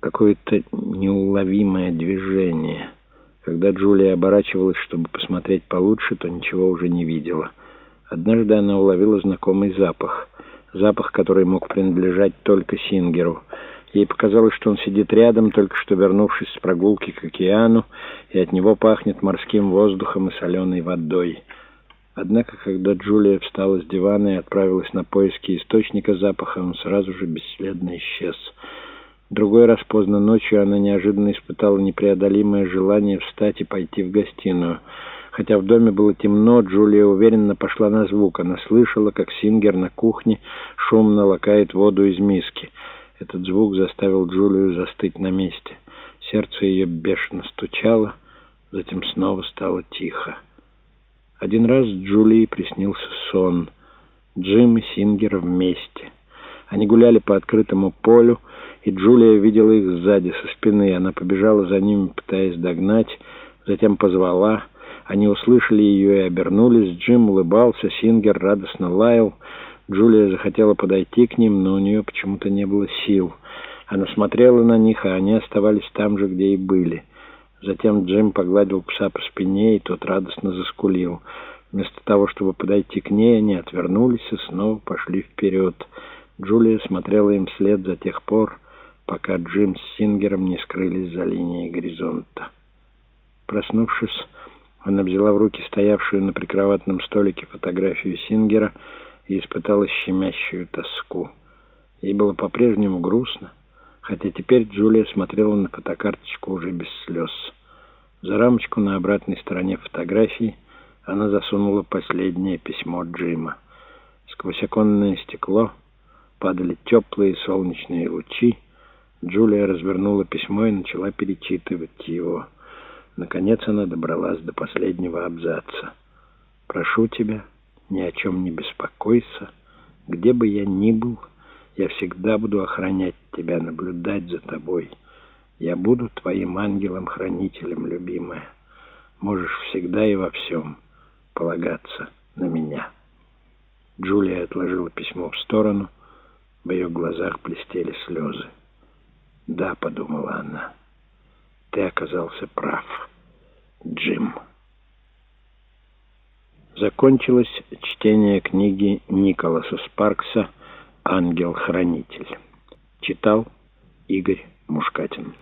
какое-то неуловимое движение. Когда Джулия оборачивалась, чтобы посмотреть получше, то ничего уже не видела. Однажды она уловила знакомый запах. Запах, который мог принадлежать только Сингеру. Ей показалось, что он сидит рядом, только что вернувшись с прогулки к океану, и от него пахнет морским воздухом и соленой водой. Однако, когда Джулия встала с дивана и отправилась на поиски источника запаха, он сразу же бесследно исчез. Другой раз поздно ночью она неожиданно испытала непреодолимое желание встать и пойти в гостиную. Хотя в доме было темно, Джулия уверенно пошла на звук. Она слышала, как Сингер на кухне шумно лакает воду из миски. Этот звук заставил Джулию застыть на месте. Сердце ее бешено стучало, затем снова стало тихо. Один раз Джулии приснился сон. Джим и Сингер вместе. Они гуляли по открытому полю, и Джулия видела их сзади, со спины. Она побежала за ними, пытаясь догнать, затем позвала. Они услышали ее и обернулись. Джим улыбался, Сингер радостно лаял. Джулия захотела подойти к ним, но у нее почему-то не было сил. Она смотрела на них, а они оставались там же, где и были. Затем Джим погладил пса по спине, и тот радостно заскулил. Вместо того, чтобы подойти к ней, они отвернулись и снова пошли вперед. Джулия смотрела им вслед за тех пор, пока Джим с Сингером не скрылись за линией горизонта. Проснувшись, она взяла в руки стоявшую на прикроватном столике фотографию Сингера и испытала щемящую тоску. Ей было по-прежнему грустно, хотя теперь Джулия смотрела на фотокарточку уже без слез. За рамочку на обратной стороне фотографии она засунула последнее письмо Джима. Сквозь оконное стекло падали теплые солнечные лучи, Джулия развернула письмо и начала перечитывать его. Наконец она добралась до последнего абзаца. «Прошу тебя, ни о чем не беспокойся. Где бы я ни был, я всегда буду охранять тебя, наблюдать за тобой. Я буду твоим ангелом-хранителем, любимая. Можешь всегда и во всем полагаться на меня». Джулия отложила письмо в сторону. В ее глазах блестели слезы. «Да», — подумала она, — «ты оказался прав, Джим». Закончилось чтение книги Николаса Спаркса «Ангел-хранитель». Читал Игорь Мушкатин.